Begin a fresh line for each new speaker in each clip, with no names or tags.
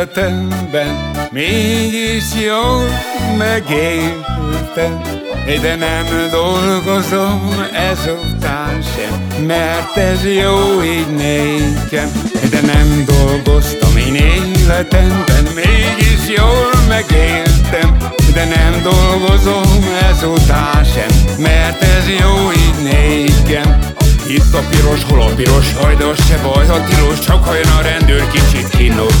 életemben Mégis jól megéltem. De nem dolgozom ezután sem Mert ez jó így nékem. De nem dolgoztam én életemben Mégis jól megéltem. De nem dolgozom ezután sem Mert ez jó így nékem. Itt a piros, hol a piros, hajdas se baj, ha tilos, csak ha jön a rendőr kicsit kínos.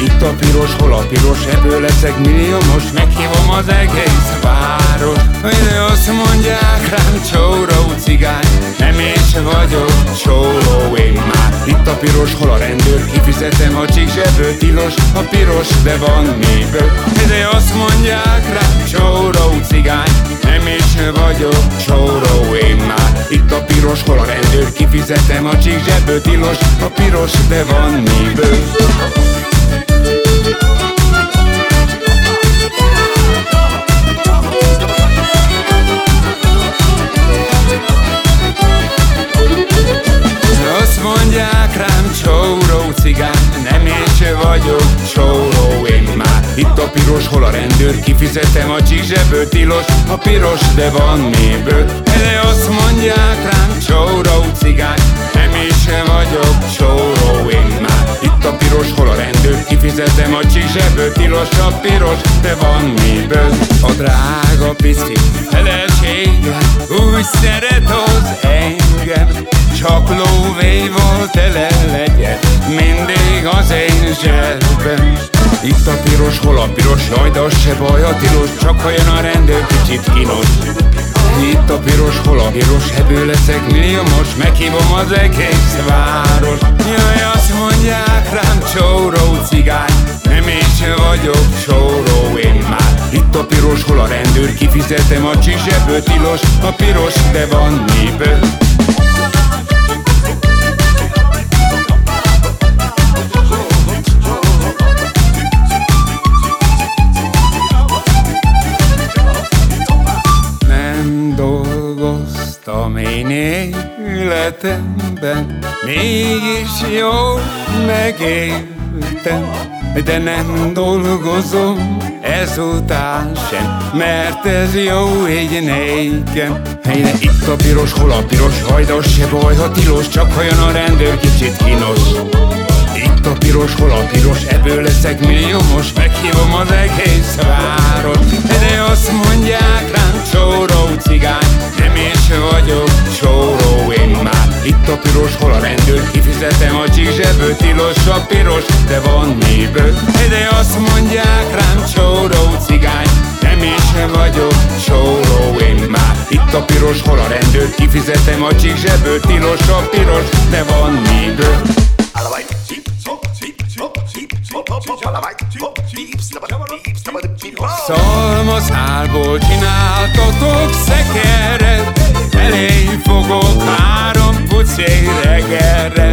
Itt a piros, hol a piros, ebből leszek milliómos, meghívom az egész város. Ide azt mondják rám csóró cigány, nem is vagyok csóró én már. Itt a piros, hol a rendőr, kifizetem a csík zsebből, tilos, a piros, de van miből. Ide azt mondják rám csóró cigány, nem is vagyok csóró én már. Itt a piros, hol a rendőr, kifizetem a csík zsebből, tilos, a piros, de van miből. Itt a piros, hol a rendőr Kifizetem a csízseből Tilos a piros, de van miből Ele azt mondják rám Csóró cigány Nem is vagyok csóró én már Itt a piros, hol a rendőr Kifizetem a csízseből Tilos a piros, de van miből A drága pici felesége Úgy szeret tele legyen Mindig az én zsebben itt a piros, hol a piros, jaj, de az se baj, a tilos Csak ha jön a rendőr, kicsit kínos. Itt a piros, hol a piros, ebből leszek milliómos Meghívom az egész város? Jaj, azt mondják rám csóró cigány Nem is vagyok csóró én már. Itt a piros, hol a rendőr, kifizetem a csizseből Tilos a piros, de van miből életemben Mégis jól megéltem De nem dolgozom ezután sem Mert ez jó így nékem. Helyre itt a piros, hol a piros hajdas Se baj, ha tilos, csak ha jön a rendőr kicsit kínos. Itt a piros, hol a piros, ebből leszek milliómos Meghívom az egész város. De azt mondják rám csóró miből De azt mondják rám csóró cigány Nem is vagyok csóró én már Itt a piros, hol a rendőr? Kifizetem a csízseből, tilos a piros De van miből Szalmaszálból csináltatok szekeret Elé fogok három pucér reggelre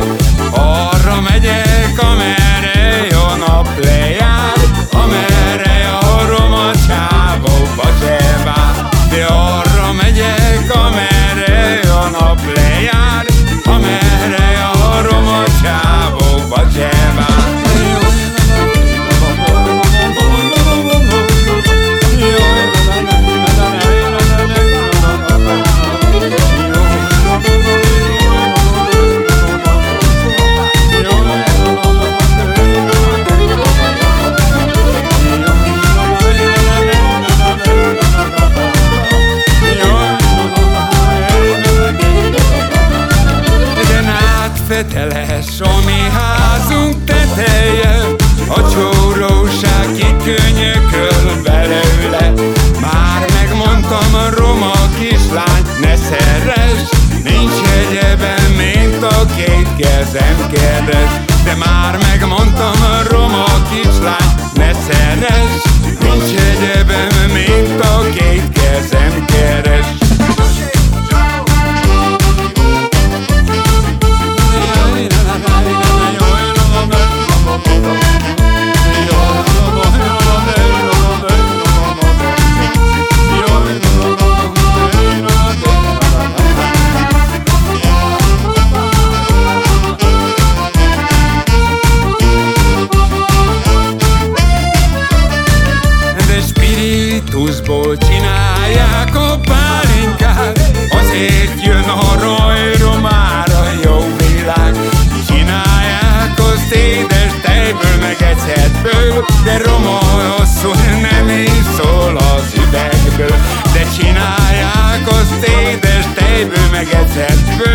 meg egyszer Föl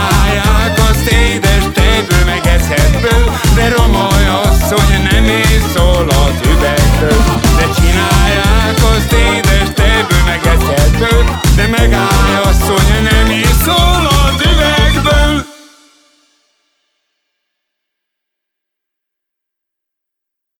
I, I